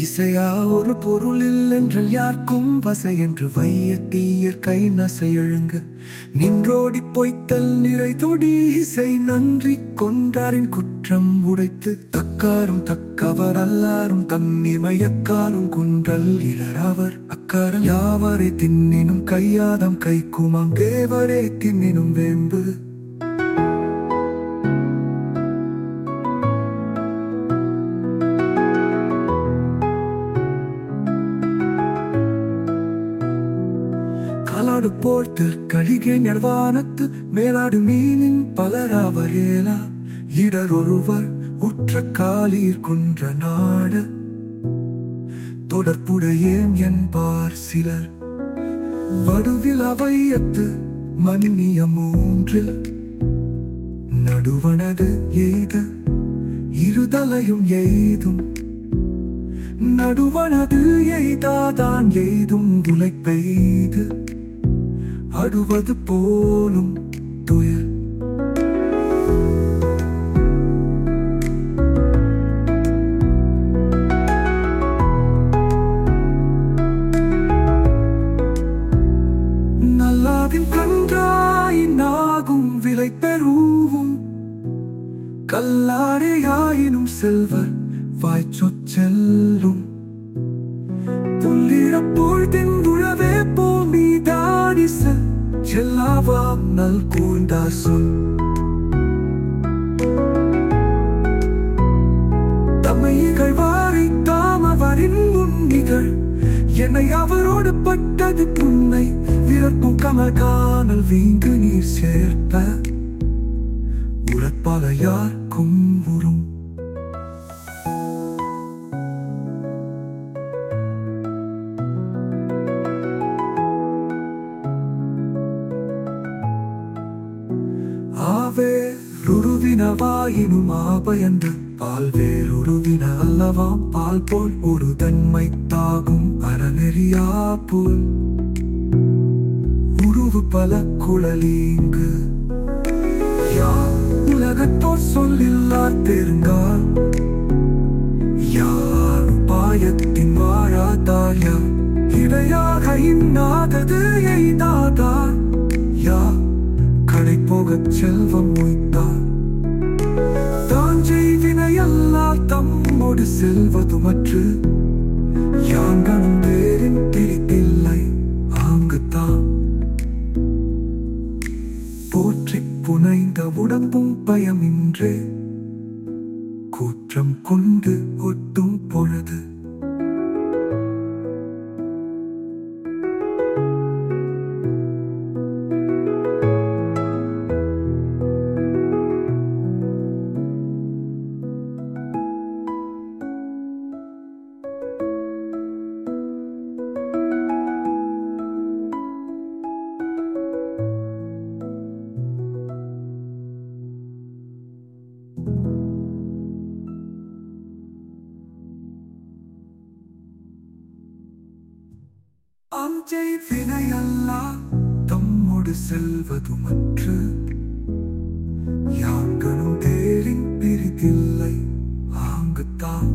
இசையா ஒரு பொருள் என்றால் யாருக்கும் வசை என்று வைய கை நசை எழுங்க. நின்றோடி பொய்த்தல் நிறை தொடி இசை நன்றி கொண்டாரின் குற்றம் உடைத்து. தக்காரும் தக்கவர் அல்லாரும் தன்னிமயக்காரும் குன்றல் இலர் அவர். அக்காரம் யாவரை தின்னினும் கையாதம் கைக்குமாம். தேவரே தின்னினும் வேம்பு. காலாடு போர்த்து கழிகை நெர்வானத்து மேலாடு மீனின் பலராவரேலா இடர் ஒருவர் உற்ற காலீர் குன்ற நாடு. தொடர்புடையேன் என்பார் சிலர். வடுவில் அவையத்து மன்னிய மூன்றில். நடுவனது எய்து இருதலையும் எய்தும். நடுவனது எய்தாதான் எய்தும் துளை பெய்து அடுவது போலும் துயர். நல்லாவின் கன்றாய் நாகும் விலை பெறுவும் கல்லாடையாயினும் செல்வர் வாய்ச்சொற் செல்லாவாம் நல் கூண்டா சொல் தம்மை இகழ்வாரை தாமவரின் முன்னிகள் என்னை அவரோடு பட்டது புன்னை. விரப்பும் கமல் காணல் வீங்கு நீர் சேர்ப்ப. உரப்பால யாருக்கும் ருருவினவாயினும் ஆபயந்து பால் வேறுருவின அல்லவாம் பால் போல் ஒரு தன்மை தாகும் அறநெறியா போல். உருவு பல குழலீங்கு. யா உலகத்தோர் சொல்லில்லா தெருங்கால்? யார் பாயத்தின் வாழாதாயா? இடையாக இன்னாதது எய்தாதார்? கடை போகச் செல்வம் மொய்த்தார் தான் செய்வினையல்லா தம்மோடு செல்வதுமற்று. யாங்கனும் பேரின் பிரிப்பில்லை ஆங்குத்தான். போற்றி புனைந்த உடம்பும் பயமின்றே. கூற்றம் கொண்டு ஒட்டும் பொழுது. வினையல்லா தம்மோடு செல்வது மற்ற யாங்களும் தேரின் பிரிதில்லை ஆங்குத்தான்